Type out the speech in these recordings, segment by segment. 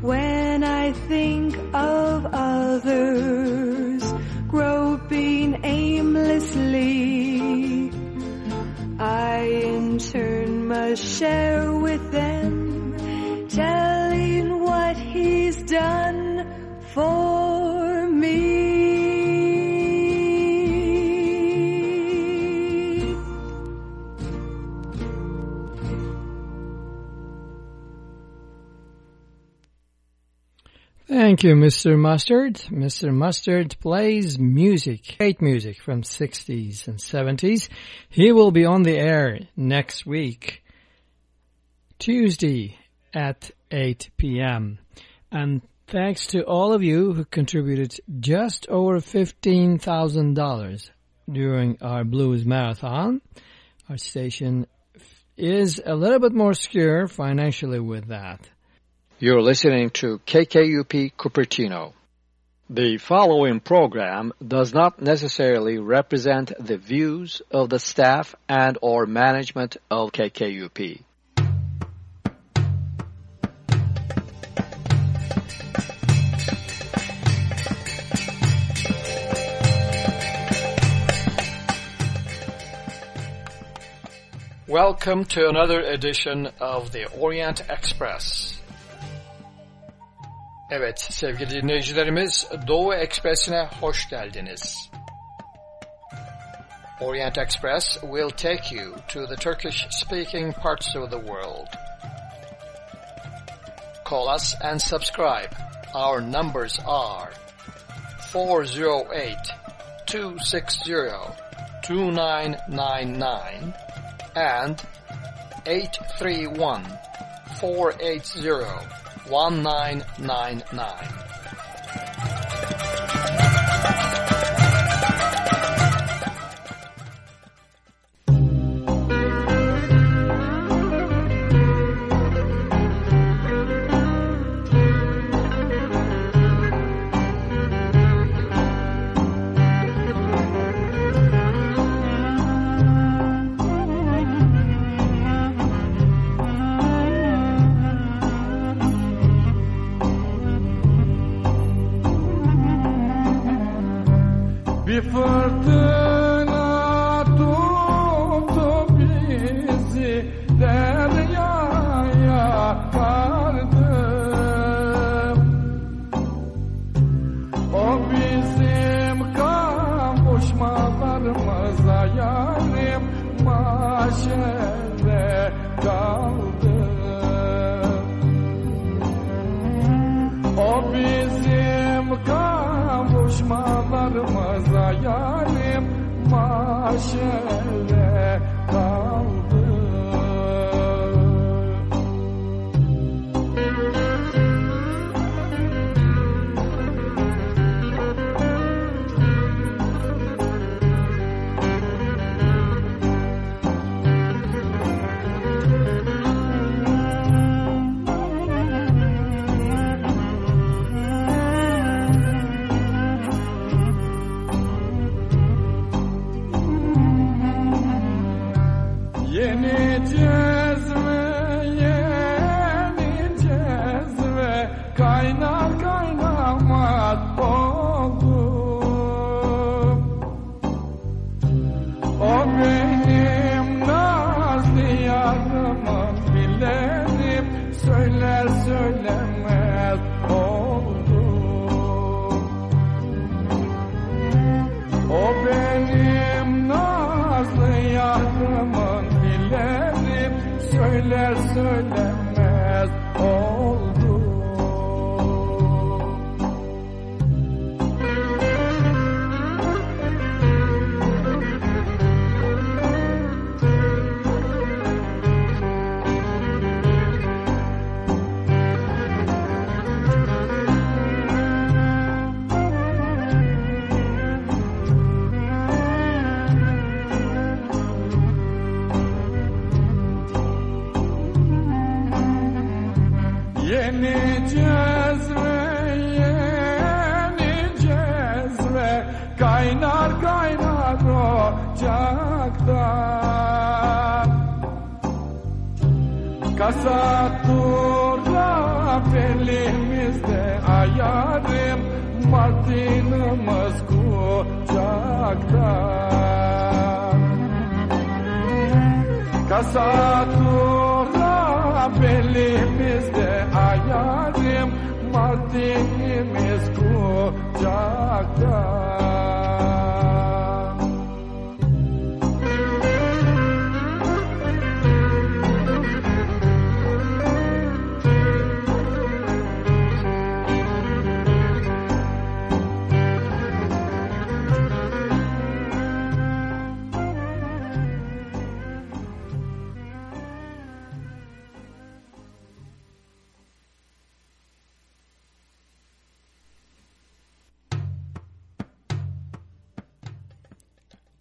When I think of Thank you, Mr. Mustard. Mr. Mustard plays music, great music from 60s and 70s. He will be on the air next week, Tuesday at 8 p.m. And thanks to all of you who contributed just over $15,000 during our Blues Marathon. Our station is a little bit more secure financially with that. You're listening to KKUP Cupertino. The following program does not necessarily represent the views of the staff and or management of KKUP. Welcome to another edition of the Orient Express. Evet sevgili dinleyicilerimiz Doğu Ekspresi'ne hoş geldiniz. Orient Express will take you to the Turkish speaking parts of the world. Call us and subscribe. Our numbers are 408 260 2999 and 831 480 1999.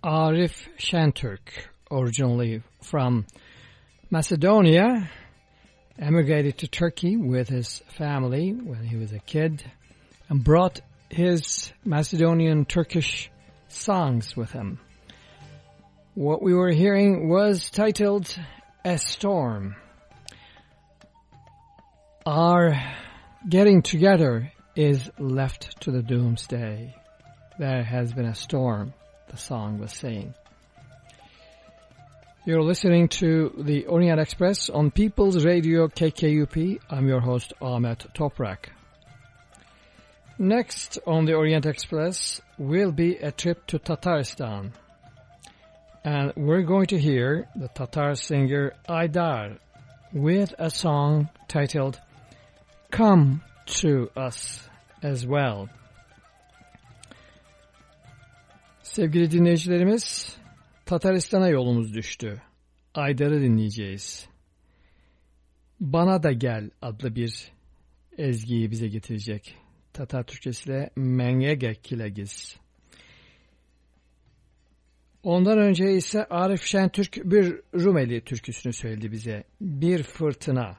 Arif Şentürk, originally from Macedonia, emigrated to Turkey with his family when he was a kid and brought his Macedonian Turkish songs with him. What we were hearing was titled A Storm. Our getting together is left to the doomsday. There has been a storm the song was saying. You're listening to the Orient Express on People's Radio KKUP. I'm your host Ahmet Toprak. Next on the Orient Express will be a trip to Tatarstan. And we're going to hear the Tatar singer Aydar with a song titled Come to Us as well. Sevgili dinleyicilerimiz, Tataristan'a yolumuz düştü. Aydar'ı dinleyeceğiz. Bana da Gel adlı bir ezgiyi bize getirecek. Tatar Türkçesiyle Mengege Kilegiz. Ondan önce ise Arif Şentürk bir Rumeli türküsünü söyledi bize. Bir fırtına.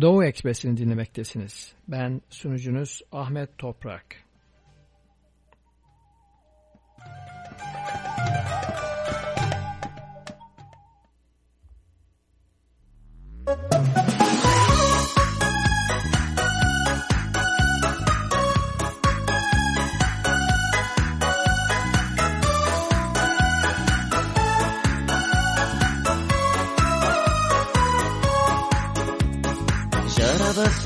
Doğu Ekspresi'ni dinlemektesiniz. Ben sunucunuz Ahmet Toprak.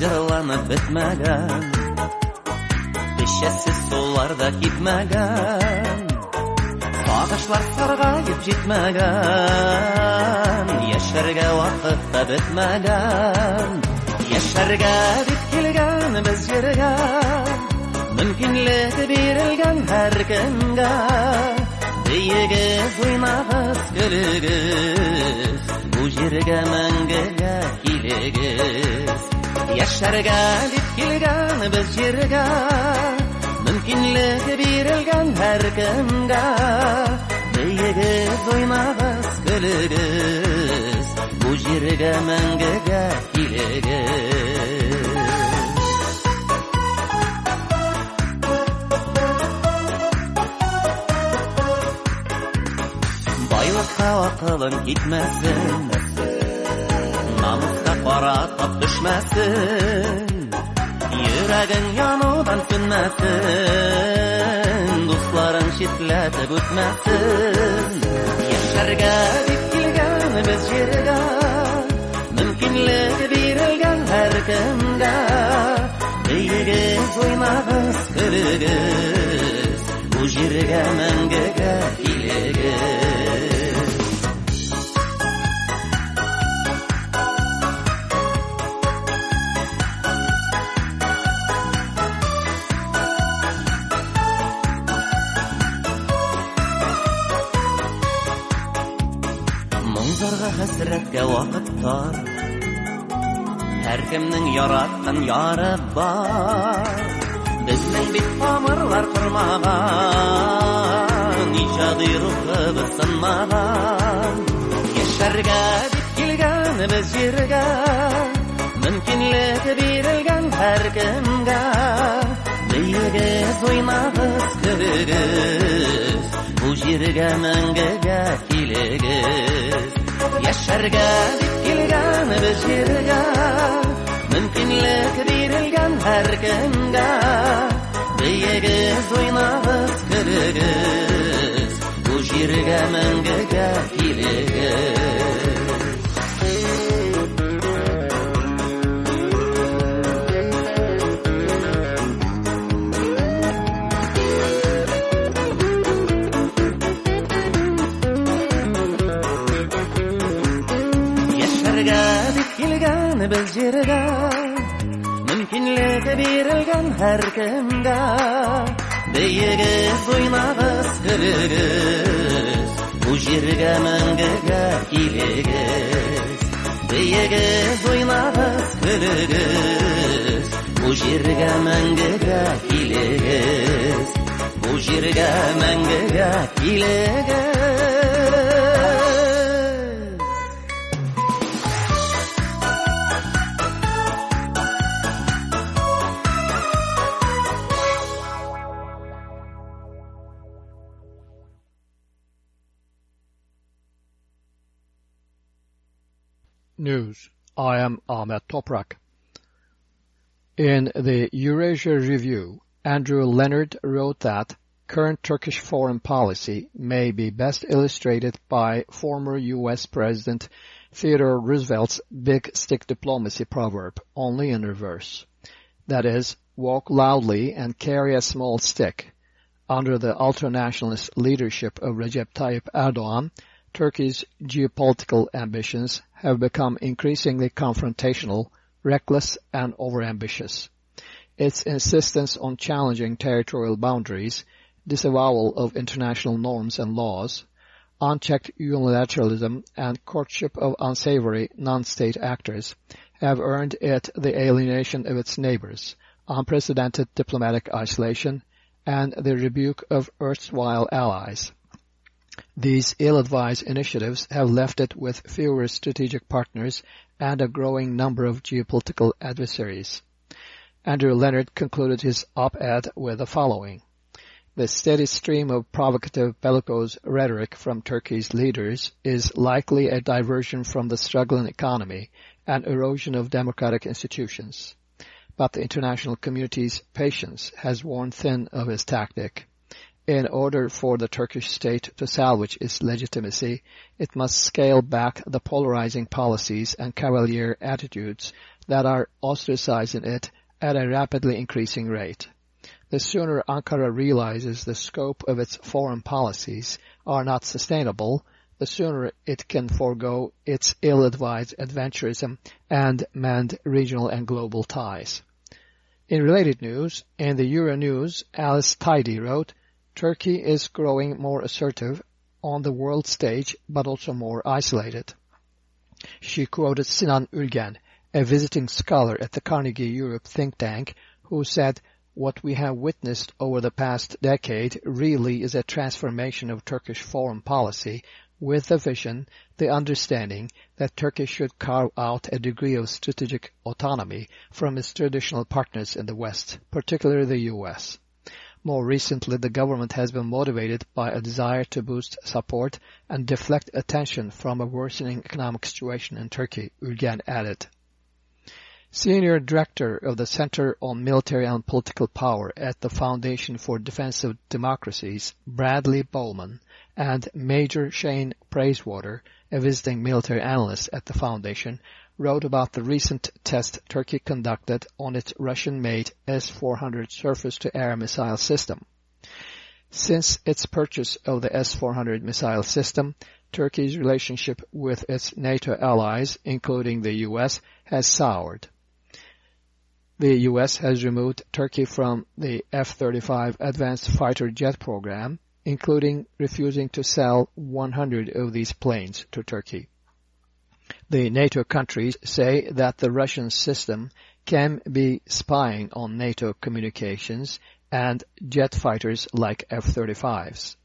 Жырыбыз жырланып бітмәгән Бешәсез суларда кипмәгән Сагышлар саргаеп җитмәгән Яшәргә вакыт та бетмәгән Яшәргә дип килгән без җиргә Мөмкинлек бирелгән һәр кемгә Бейегез, уйнагыз, көлегез Бу җиргә мәңгегә килегез Яшәргә дип килгән без җиргә Мөмкинлек бирелгән һәр кемгә Бейегез, уйнагыз, көлегез Бу җиргә мәңгегә килегез Байлыкка акылың китмәсен Намыска кара тап düşмәсен Йөрәгең янудан сүнмәсен Дусларың читләтеп үтмәсен Яшәргә дип килгән без җиргә Мөмкинлек бирелгән һәр кемгә Бейегез, уйнагыз, көлегез Бу җиргә мәңгегә килегез хәсрәткә вакыттар Һәр кемнең яраткан яры бар Безнең бит тамырлар тормаган Иҗади рухыбыз сынмаган Яшәргә дип килгән без җиргә Мөмкинлек бирелгән һәр кемгә Бейегез, уйнагыз, көлегез Бу җиргә мәңгегә килегез Яшәргә дип килгән без җиргә Мөмкинлек бирелгән һәркемгә Бейегез уйнагыз кырыгыз Бу җиргә мәңгегә килегез килгән без җиргә Мөмкинлеге бирелгән һәркемгә Бейегез уйнагыз кырыгыз Бу җиргә мәңгегә килегез Бейегез уйнагыз кырыгыз Бу җиргә мәңгегә килегез Бу җиргә мәңгегә килегез News. I am Ahmet Toprak. In the Eurasia Review, Andrew Leonard wrote that current Turkish foreign policy may be best illustrated by former U.S. President Theodore Roosevelt's big stick diplomacy proverb, only in reverse. That is, walk loudly and carry a small stick. Under the ultranationalist leadership of Recep Tayyip Erdogan, Turkey's geopolitical ambitions have become increasingly confrontational, reckless, and overambitious. Its insistence on challenging territorial boundaries, disavowal of international norms and laws, unchecked unilateralism, and courtship of unsavory non-state actors have earned it the alienation of its neighbors, unprecedented diplomatic isolation, and the rebuke of erstwhile allies. These ill-advised initiatives have left it with fewer strategic partners and a growing number of geopolitical adversaries. Andrew Leonard concluded his op-ed with the following. The steady stream of provocative bellicose rhetoric from Turkey's leaders is likely a diversion from the struggling economy and erosion of democratic institutions. But the international community's patience has worn thin of his tactic. In order for the Turkish state to salvage its legitimacy, it must scale back the polarizing policies and cavalier attitudes that are ostracizing it at a rapidly increasing rate. The sooner Ankara realizes the scope of its foreign policies are not sustainable, the sooner it can forego its ill-advised adventurism and mend regional and global ties. In related news, in the Euronews, Alice Tidy wrote, Turkey is growing more assertive on the world stage, but also more isolated. She quoted Sinan Ülgen, a visiting scholar at the Carnegie Europe think tank, who said, what we have witnessed over the past decade really is a transformation of Turkish foreign policy with the vision, the understanding that Turkey should carve out a degree of strategic autonomy from its traditional partners in the West, particularly the U.S. More recently, the government has been motivated by a desire to boost support and deflect attention from a worsening economic situation in Turkey, Ülgen added. Senior Director of the Center on Military and Political Power at the Foundation for Defense of Democracies, Bradley Bowman, and Major Shane Praiswater, a visiting military analyst at the Foundation, wrote about the recent test Turkey conducted on its Russian-made S-400 surface-to-air missile system. Since its purchase of the S-400 missile system, Turkey's relationship with its NATO allies, including the U.S., has soured. The U.S. has removed Turkey from the F-35 Advanced Fighter Jet program, including refusing to sell 100 of these planes to Turkey. The NATO countries say that the Russian system can be spying on NATO communications and jet fighters like F-35s.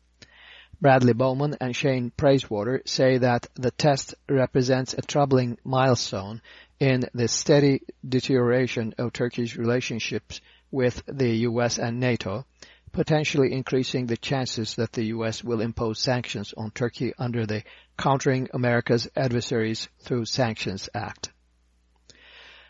Bradley Bowman and Shane Praiswater say that the test represents a troubling milestone in the steady deterioration of Turkey's relationships with the U.S. and NATO, potentially increasing the chances that the U.S. will impose sanctions on Turkey under the Countering America's Adversaries Through Sanctions Act.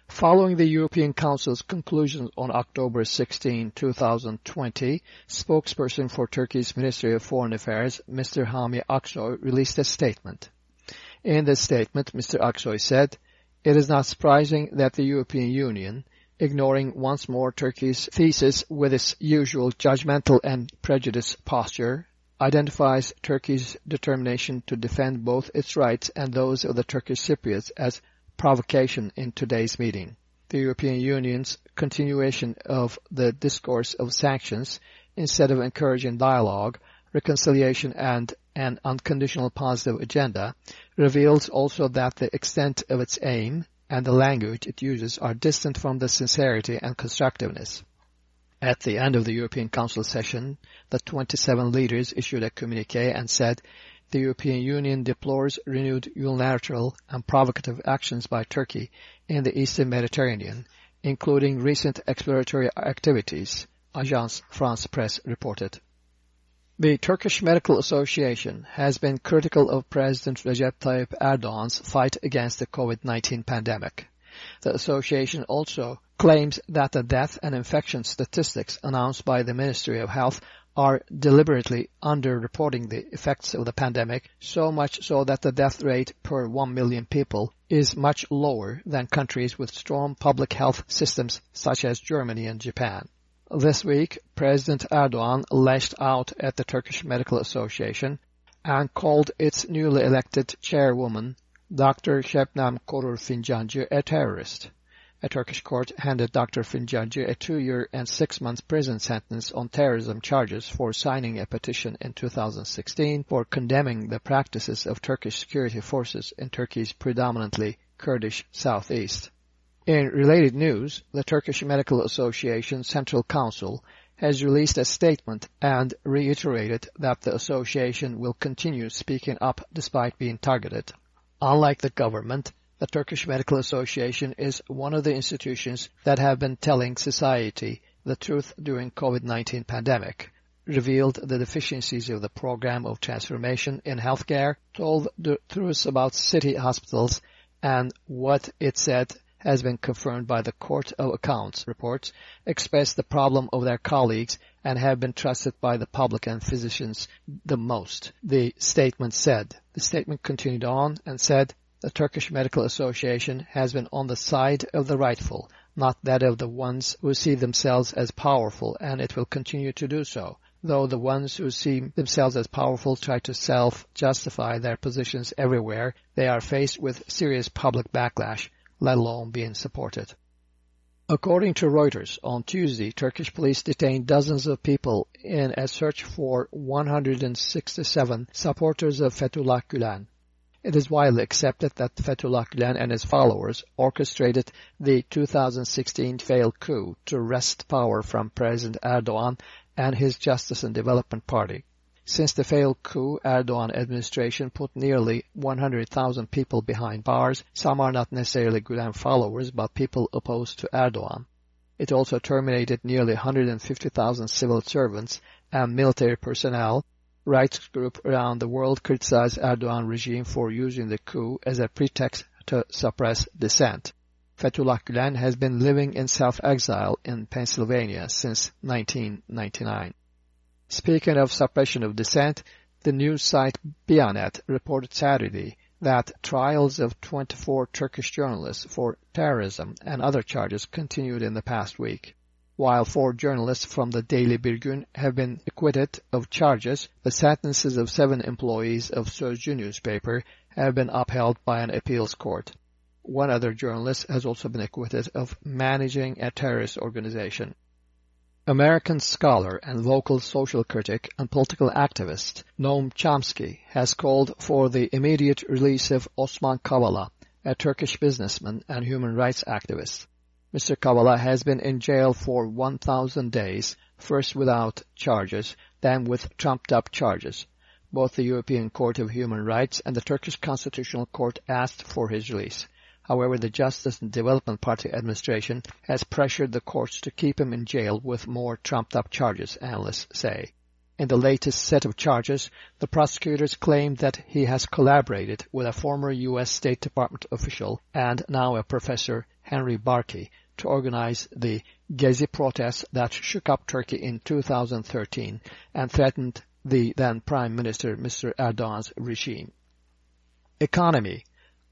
Following the European Council's conclusions on October 16, 2020, spokesperson for Turkey's Ministry of Foreign Affairs, Mr. Hami Aksoy, released a statement. In this statement, Mr. Aksoy said, It is not surprising that the European Union, ignoring once more Turkey's thesis with its usual judgmental and prejudiced posture, identifies Turkey's determination to defend both its rights and those of the Turkish Cypriots as provocation in today's meeting. The European Union's continuation of the discourse of sanctions instead of encouraging dialogue, reconciliation and an unconditional positive agenda reveals also that the extent of its aim and the language it uses are distant from the sincerity and constructiveness. At the end of the European Council session, the 27 leaders issued a communique and said the European Union deplores renewed unilateral and provocative actions by Turkey in the eastern Mediterranean, including recent exploratory activities, Agence France Presse reported. The Turkish Medical Association has been critical of President Recep Tayyip Erdogan's fight against the COVID-19 pandemic. The association also claims that the death and infection statistics announced by the Ministry of Health are deliberately underreporting the effects of the pandemic, so much so that the death rate per 1 million people is much lower than countries with strong public health systems such as Germany and Japan. This week, President Erdogan lashed out at the Turkish Medical Association and called its newly elected chairwoman, Dr. Şebnem Korur Fincancı, a terrorist a Turkish court handed Dr. Fincancı a two-year and six-month prison sentence on terrorism charges for signing a petition in 2016 for condemning the practices of Turkish security forces in Turkey's predominantly Kurdish southeast. In related news, the Turkish Medical Association Central Council has released a statement and reiterated that the association will continue speaking up despite being targeted. Unlike the government, the Turkish Medical Association is one of the institutions that have been telling society the truth during COVID-19 pandemic, revealed the deficiencies of the program of transformation in healthcare, told the truth about city hospitals, and what it said has been confirmed by the Court of Accounts reports, expressed the problem of their colleagues and have been trusted by the public and physicians the most, the statement said. The statement continued on and said, the Turkish Medical Association has been on the side of the rightful, not that of the ones who see themselves as powerful, and it will continue to do so, though the ones who see themselves as powerful try to self-justify their positions everywhere, they are faced with serious public backlash, let alone being supported. According to Reuters, on Tuesday, Turkish police detained dozens of people in a search for 167 supporters of Fethullah Gulen. It is widely accepted that Fethullah Gulen and his followers orchestrated the 2016 failed coup to wrest power from President Erdogan and his Justice and Development Party. Since the failed coup, Erdogan administration put nearly 100,000 people behind bars. Some are not necessarily Gulen followers, but people opposed to Erdogan. It also terminated nearly 150,000 civil servants and military personnel rights groups around the world criticize Erdogan regime for using the coup as a pretext to suppress dissent. Fethullah Gulen has been living in self-exile in Pennsylvania since 1999. Speaking of suppression of dissent, the news site Bianet reported Saturday that trials of 24 Turkish journalists for terrorism and other charges continued in the past week. While four journalists from the Daily Bir have been acquitted of charges, the sentences of seven employees of Sözcü newspaper have been upheld by an appeals court. One other journalist has also been acquitted of managing a terrorist organization. American scholar and local social critic and political activist Noam Chomsky has called for the immediate release of Osman Kavala, a Turkish businessman and human rights activist. Mr. Kavala has been in jail for 1,000 days, first without charges, then with trumped-up charges. Both the European Court of Human Rights and the Turkish Constitutional Court asked for his release. However, the Justice and Development Party administration has pressured the courts to keep him in jail with more trumped-up charges, analysts say. In the latest set of charges, the prosecutors claim that he has collaborated with a former U.S. State Department official and now a professor Henry Barkey to organize the Gezi protests that shook up Turkey in 2013 and threatened the then Prime Minister Mr. Erdogan's regime. Economy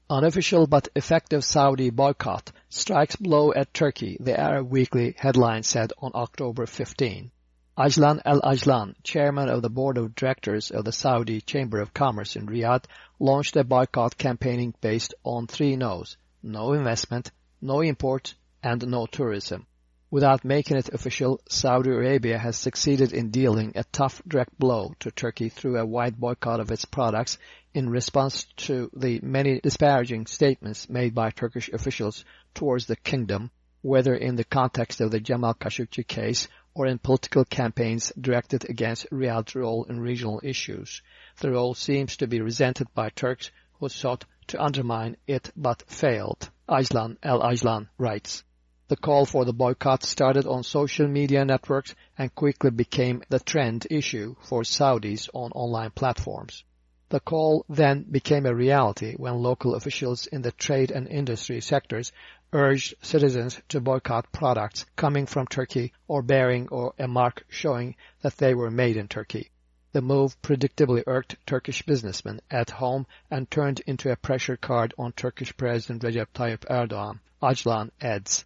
Unofficial but effective Saudi boycott strikes blow at Turkey, the Arab Weekly headline said on October 15. Ajlan Al-Ajlan, chairman of the board of directors of the Saudi Chamber of Commerce in Riyadh, launched a boycott campaigning based on three no's. No investment, no import, and no tourism. Without making it official, Saudi Arabia has succeeded in dealing a tough direct blow to Turkey through a wide boycott of its products in response to the many disparaging statements made by Turkish officials towards the kingdom, whether in the context of the Jamal Khashoggi case or in political campaigns directed against Riyadh's role in regional issues. The role seems to be resented by Turks who sought to undermine it but failed. Ajlan El-Ajlan writes. The call for the boycott started on social media networks and quickly became the trend issue for Saudis on online platforms. The call then became a reality when local officials in the trade and industry sectors urged citizens to boycott products coming from Turkey or bearing or a mark showing that they were made in Turkey. The move predictably irked Turkish businessmen at home and turned into a pressure card on Turkish President Recep Tayyip Erdogan, Ajlan adds.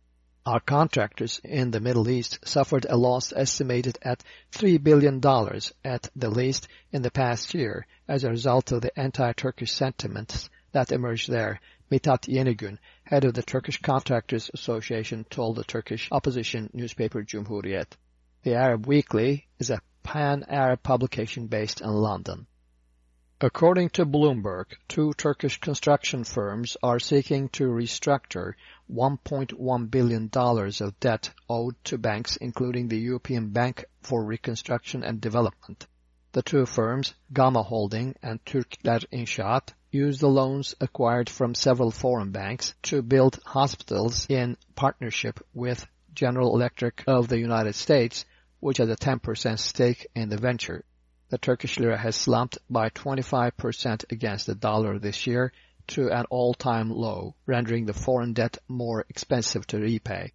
Our contractors in the Middle East suffered a loss estimated at $3 billion at the least in the past year as a result of the anti-Turkish sentiments that emerged there. Mithat Yenigün, head of the Turkish Contractors Association, told the Turkish opposition newspaper Cumhuriyet. The Arab Weekly is a pan-Arab publication based in London. According to Bloomberg, two Turkish construction firms are seeking to restructure $1.1 billion of debt owed to banks including the European Bank for Reconstruction and Development. The two firms, Gama Holding and Türkerler İnşaat, used the loans acquired from several foreign banks to build hospitals in partnership with General Electric of the United States, which has a 10% stake in the venture. The Turkish lira has slumped by 25% against the dollar this year to an all-time low, rendering the foreign debt more expensive to repay.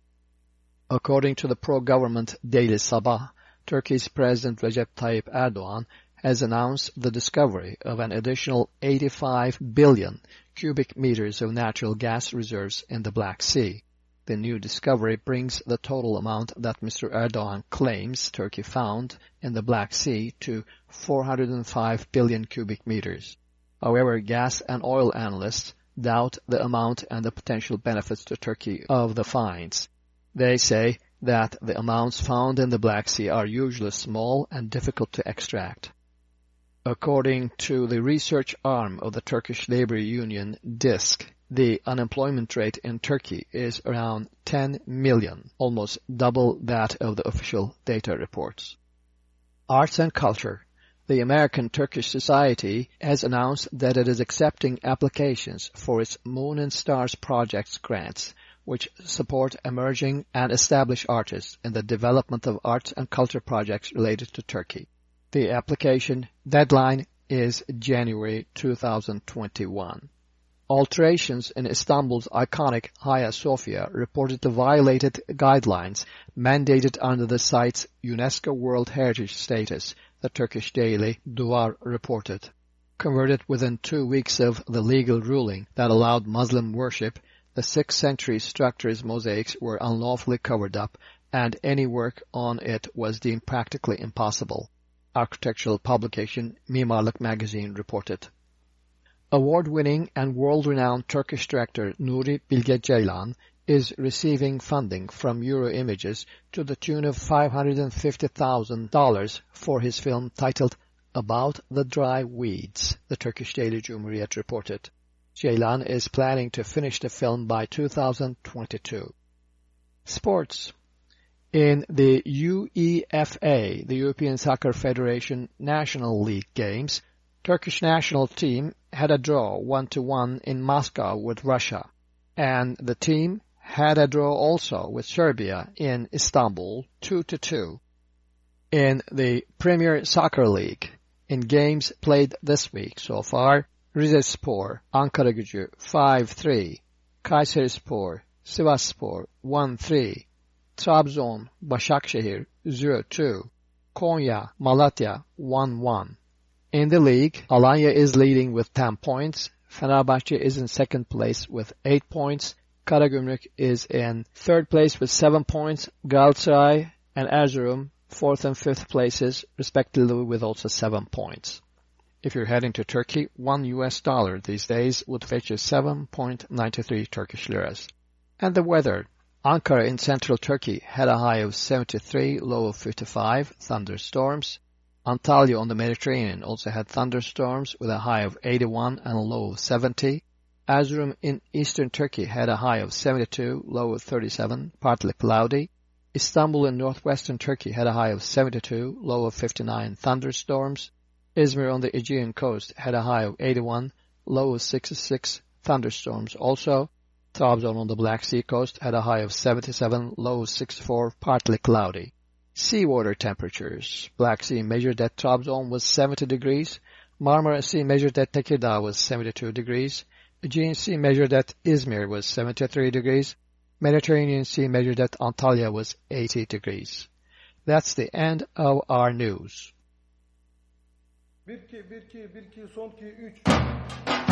According to the pro-government Daily Sabah, Turkey's President Recep Tayyip Erdogan has announced the discovery of an additional 85 billion cubic meters of natural gas reserves in the Black Sea. The new discovery brings the total amount that Mr. Erdogan claims Turkey found in the Black Sea to 405 billion cubic meters. However, gas and oil analysts doubt the amount and the potential benefits to Turkey of the finds. They say that the amounts found in the Black Sea are usually small and difficult to extract. According to the research arm of the Turkish labor union DISK, the unemployment rate in Turkey is around 10 million, almost double that of the official data reports. Arts and Culture The American Turkish Society has announced that it is accepting applications for its Moon and Stars Projects grants, which support emerging and established artists in the development of arts and culture projects related to Turkey. The application deadline is January 2021. Alterations in Istanbul's iconic Hagia Sophia reportedly violated guidelines mandated under the site's UNESCO World Heritage status, the Turkish daily Duvar reported. Converted within two weeks of the legal ruling that allowed Muslim worship, the 6th century structure's mosaics were unlawfully covered up and any work on it was deemed practically impossible. Architectural publication Mimarlık magazine reported. Award-winning and world-renowned Turkish director Nuri Bilge Ceylan is receiving funding from Eurimages to the tune of $550,000 for his film titled About the Dry Weeds, the Turkish daily Cumhuriyet reported. Ceylan is planning to finish the film by 2022. Sports in the UEFA, the European Soccer Federation National League games, Turkish national team had a draw 1-1 in Moscow with Russia, and the team had a draw also with Serbia in Istanbul 2-2. In the Premier Soccer League, in games played this week so far, Rizespor, Ankara Gücü 5-3, Kayserispor, Sivasspor 1-3, Trabzon, Başakşehir 0-2, Konya, Malatya 1-1. In the league, Alanya is leading with 10 points, Fenerbahce is in second place with 8 points, Karagümrük is in third place with 7 points, Galatasaray and Erzurum fourth and fifth places respectively with also 7 points. If you're heading to Turkey, 1 US dollar these days would fetch you 7.93 Turkish liras. And the weather. Ankara in central Turkey had a high of 73, low of 55, thunderstorms. Antalya on the Mediterranean also had thunderstorms with a high of 81 and a low of 70. Erzurum in eastern Turkey had a high of 72, low of 37, partly cloudy. Istanbul in northwestern Turkey had a high of 72, low of 59, thunderstorms. Izmir on the Aegean coast had a high of 81, low of 66, thunderstorms also. Trabzon on the Black Sea coast had a high of 77, low of 64, partly cloudy. Seawater temperatures. Black Sea measured at Trabzon was 70 degrees. Marmara Sea measured at Tekirdağ was 72 degrees. Aegean Sea measured at Izmir was 73 degrees. Mediterranean Sea measured at Antalya was 80 degrees. That's the end of our news. 1 2 1 2 1 2 son 2 3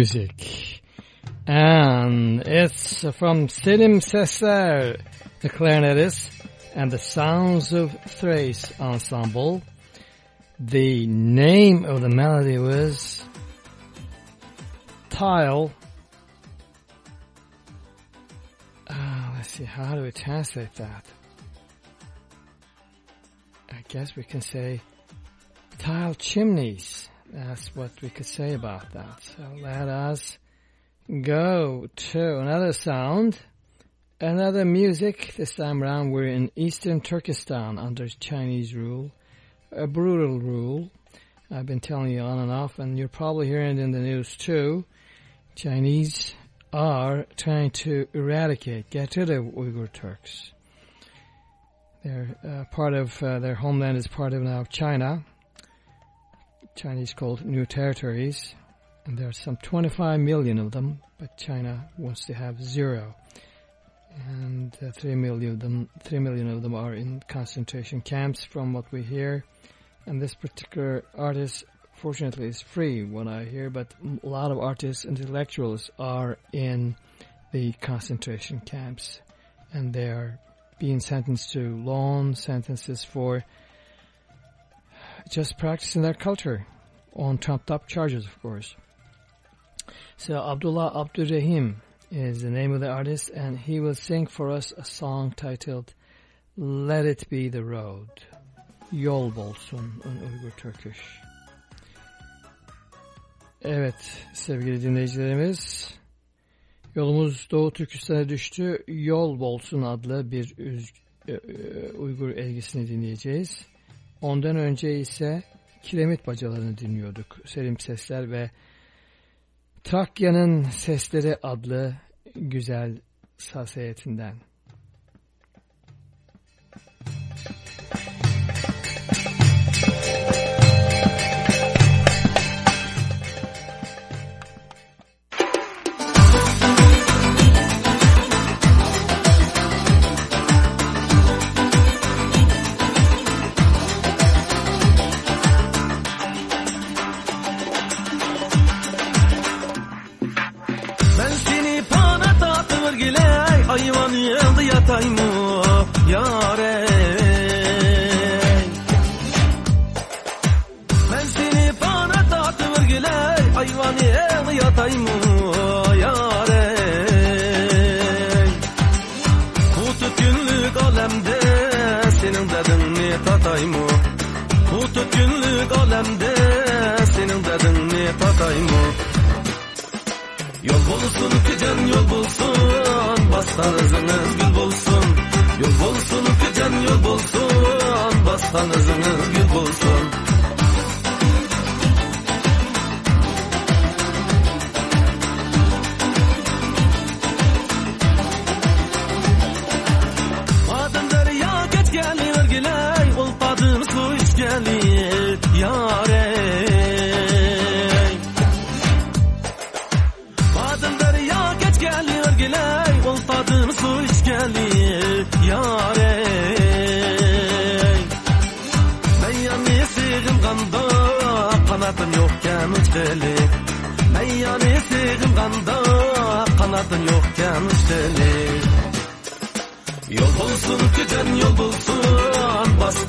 music. And it's from Selim Sesler, the clarinetist, and the Sounds of Thrace Ensemble. The name of the melody was Tile. Uh, let's see, how do we translate that? I guess we can say tile chimneys. That's what we could say about that. So let us go to another sound, another music. This time around we're in eastern Turkestan under Chinese rule, a brutal rule. I've been telling you on and off, and you're probably hearing it in the news too. Chinese are trying to eradicate, get rid of Uyghur Turks. They're uh, part of uh, their homeland is part of now China. Chinese called New Territories, and there are some 25 million of them, but China wants to have zero. And uh, 3 million of them 3 million of them are in concentration camps from what we hear. And this particular artist fortunately is free what I hear, but a lot of artists intellectuals are in the concentration camps and they are being sentenced to long sentences for just practicing their culture on trumped up charges, of course. So Abdulla Abdurehim is the name of the artist, and he will sing for us a song titled Let It Be the Road. Yol Bolsun in Uyghur Turkish. Evet sevgili dinleyicilerimiz yolumuz Doğu Türkistan'a düştü. Yol Bolsun adlı bir Uygur elgisini dinleyeceğiz. Ondan önce ise Kiremit Bacalarını dinliyorduk. Selim Sesler ve Trakya'nın Sesleri adlı güzel saz. hayvan yıldı yatay mı? Yare. Ben seni bana tatlı güler hayvan yıldı yatay mı? Yare. Bu tütünlük alemde senin dedin ne tatay mı? Bu tütünlük alemde senin dedin ne tatay mı? Yol bulsun ki can yol bulsun bastanızınız gül bulsun. Yol bulsun kıcan yol bulsun. Bastanızınız gül bulsun.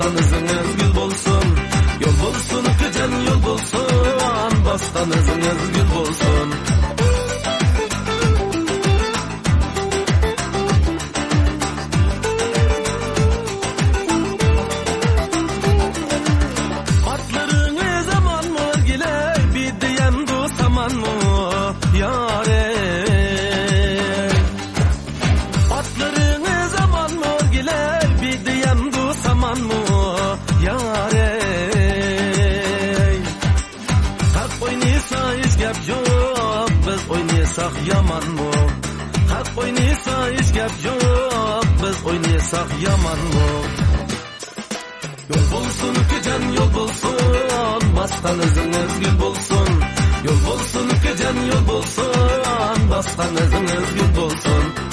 Bastanızınız gül bulsun. Yol bulsun akıcan yol bulsun. Bastanızınız gül o'ynasak yomonmi haq o'ynasa hech gap yo'q biz o'ynasak yomonmi yo'l bo'lsin ukajon yo'l bo'lsin bosgan izingiz gul bo'lsin yo'l bo'lsin ukajon yo'l bo'lsin bosgan izingiz gul bo'lsin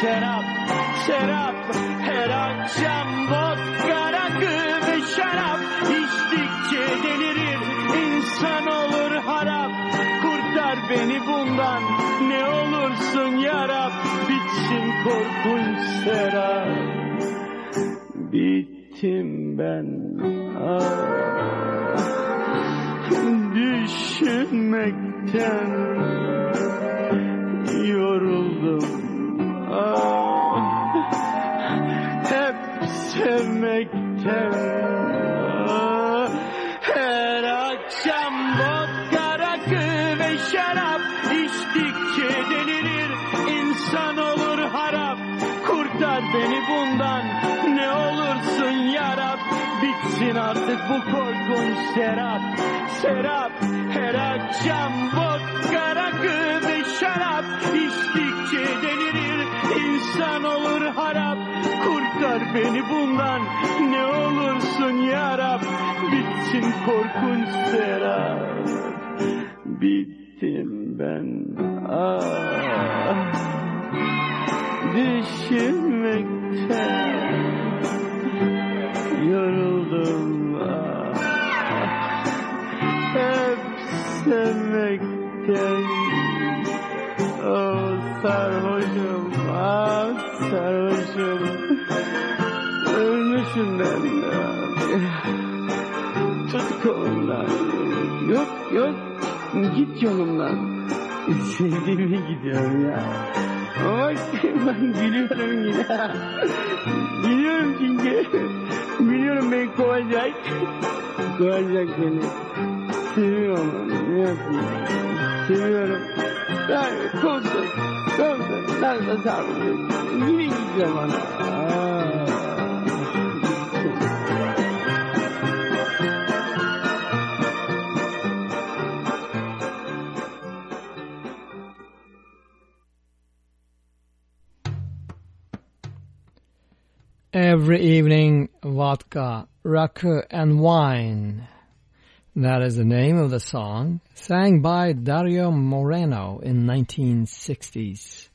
korkunç serap Bitsin korkunç serap Bittim ben. Ah. Düşünmekten yoruldum. Ah. hep sevmekten oh sarhoşum ah sarhoşum. Ölmüşüm ben yolumdan sevdiğime gidiyorum ya Bak ben gülüyorum yine. Gülüyorum çünkü. Biliyorum beni kovacak. Kovacak beni. Seviyorum onu. Ne yapayım? Seviyorum. Yani kovsun. Kovsun. Nasıl sarılıyor? Yine gideceğim ona. Aa. Every evening, vodka, rakı, and wine. That is the name of the song, sang by Dario Moreno in 1960s.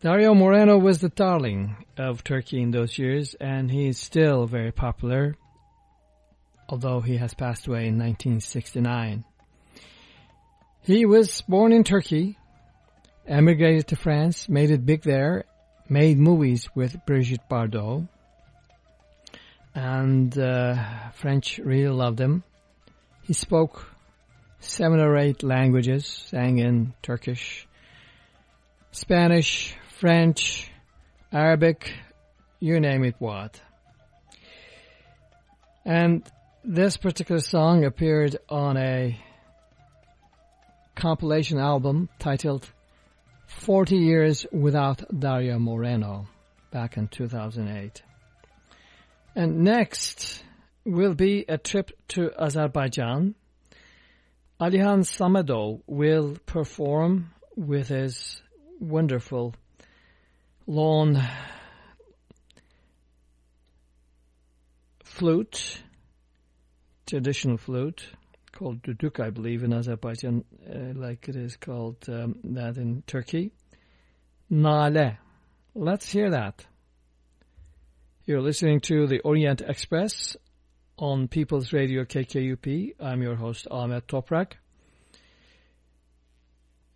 Dario Moreno was the darling of Turkey in those years, and he is still very popular, although he has passed away in 1969. He was born in Turkey, emigrated to France, made it big there, made movies with Brigitte Bardot, and uh, French really loved him. He spoke seven or eight languages, sang in Turkish, Spanish, French, Arabic, you name it what. And this particular song appeared on a compilation album titled 40 Years Without Dario Moreno back in 2008. And next will be a trip to Azerbaijan. Alihan Samedov will perform with his wonderful lawn flute, traditional flute, called duduk, I believe, in Azerbaijan, uh, like it is called um, that in Turkey. Nale. Let's hear that. You're listening to the Orient Express on People's Radio KKUP. I'm your host Ahmet Toprak.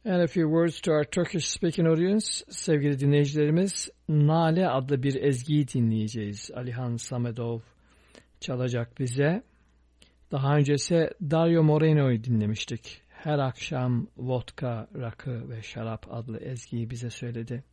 And a few words to our Turkish speaking audience. Sevgili dinleyicilerimiz, Nale adlı bir ezgiyi dinleyeceğiz. Alihan Samedov çalacak bize. Daha öncesi Dario Moreno'yu dinlemiştik. Her akşam vodka, rakı ve şarap adlı ezgiyi bize söyledi.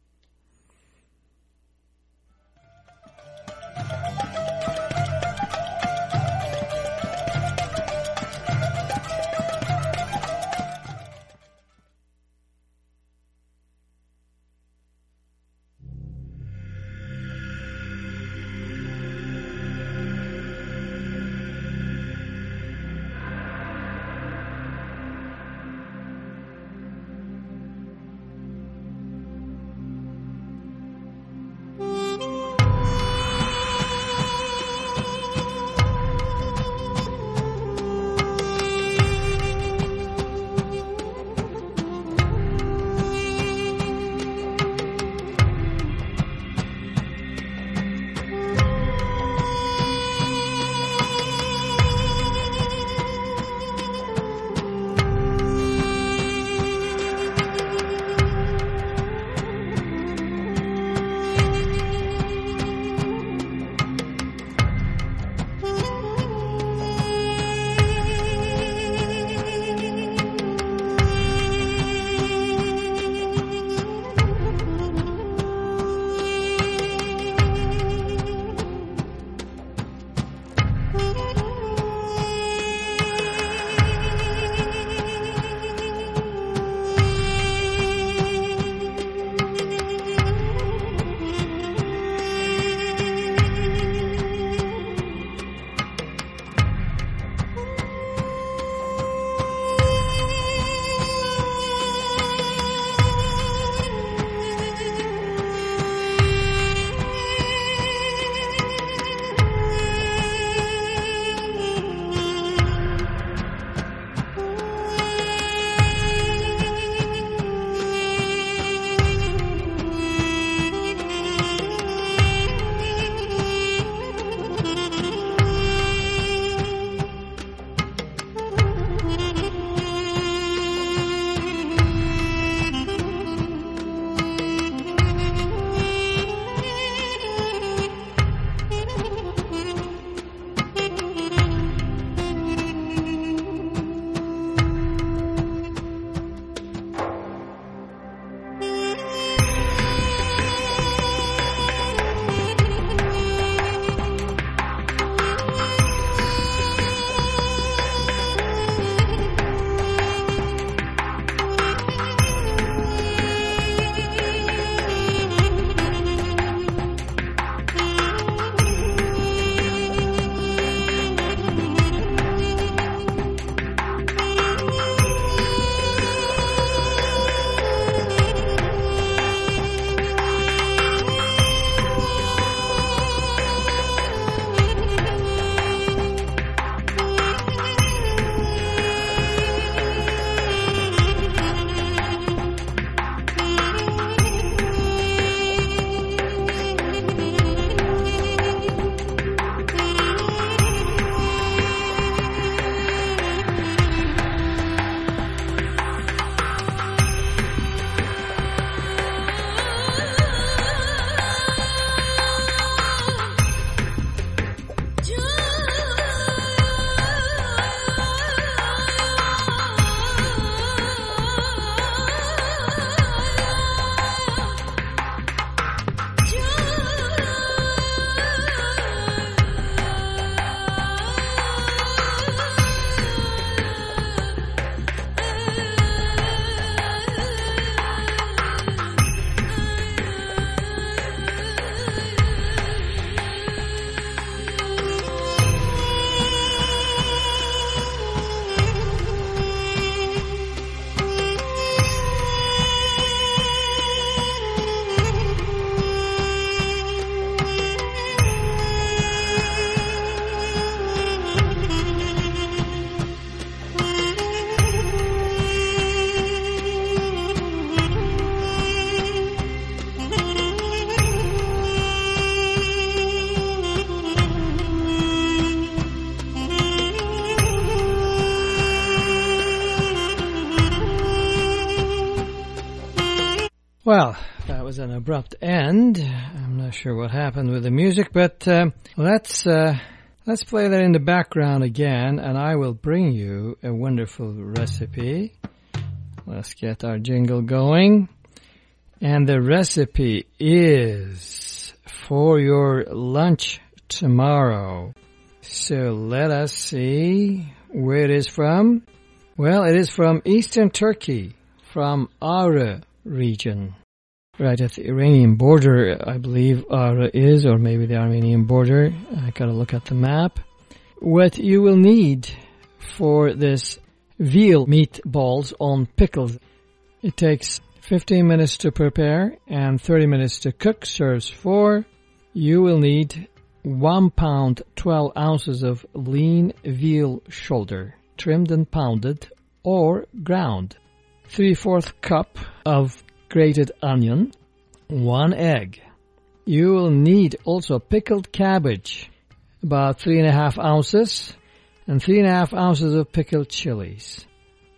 Well, that was an abrupt end. I'm not sure what happened with the music, but uh, let's uh, let's play that in the background again, and I will bring you a wonderful recipe. Let's get our jingle going. And the recipe is for your lunch tomorrow. So let us see where it is from. Well, it is from eastern Turkey, from Ağrı region. Right at the Iranian border, I believe Ağrı is, or maybe the Armenian border. I gotta look at the map. What you will need for this veal meatballs on pickles. It takes 15 minutes to prepare and 30 minutes to cook. Serves four. You will need 1 pound 12 ounces of lean veal shoulder, trimmed and pounded or ground. 3 4th cup of grated onion, 1 egg. You will need also pickled cabbage, about 3.5 ounces, and 3.5 ounces of pickled chilies.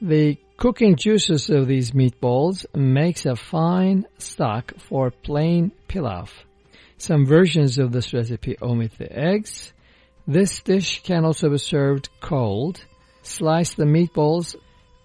The cooking juices of these meatballs makes a fine stock for plain pilaf. Some versions of this recipe omit the eggs. This dish can also be served cold. Slice the meatballs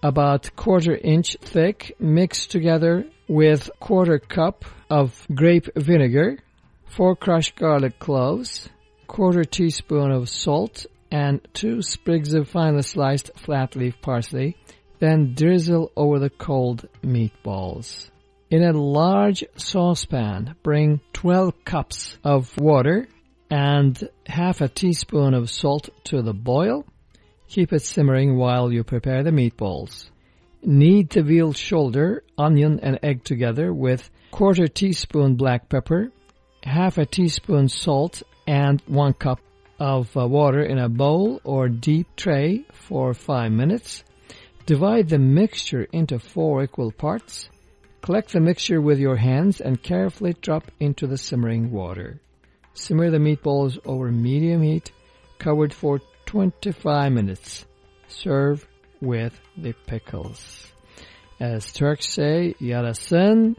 about quarter inch thick, mix together with quarter cup of grape vinegar, four crushed garlic cloves, quarter teaspoon of salt, and two sprigs of finely sliced flat leaf parsley. Then drizzle over the cold meatballs. In a large saucepan, bring 12 cups of water and half a teaspoon of salt to the boil. Keep it simmering while you prepare the meatballs. Knead the veal shoulder, onion and egg together with quarter teaspoon black pepper, half a teaspoon salt and one cup of uh, water in a bowl or deep tray for five minutes. Divide the mixture into four equal parts. Collect the mixture with your hands and carefully drop into the simmering water. Simmer the meatballs over medium heat, covered for 25 minutes. Serve with the pickles. As Turks say, yarasın,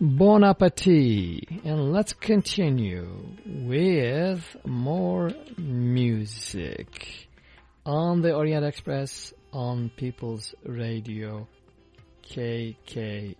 bon appetit. And let's continue with more music on the Orient Express on People's Radio KKUP.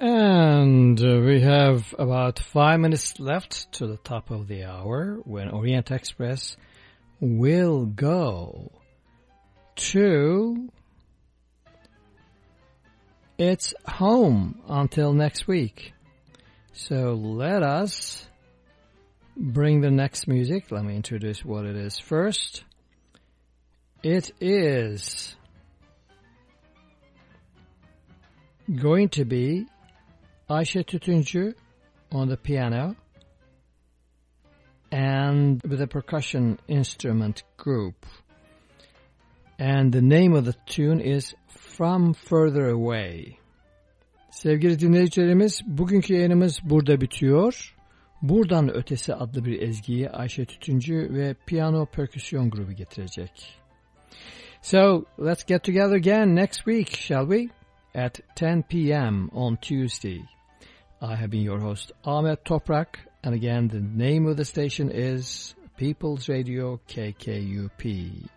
And uh, we have about five minutes left to the top of the hour when Orient Express will go to its home until next week. So let us bring the next music. Let me introduce what it is first. It is going to be Ayşe Tütüncü on the piano and with a percussion instrument group. And the name of the tune is From Further Away. Sevgili dinleyicilerimiz, bugünkü yayınımız burada bitiyor. Buradan Ötesi adlı bir ezgiyi Ayşe Tütüncü ve piyano perküsyon grubu getirecek. So, let's get together again next week, shall we? At 10 p.m. on Tuesday. I have been your host, Ahmet Toprak, and again, the name of the station is People's Radio KKUP.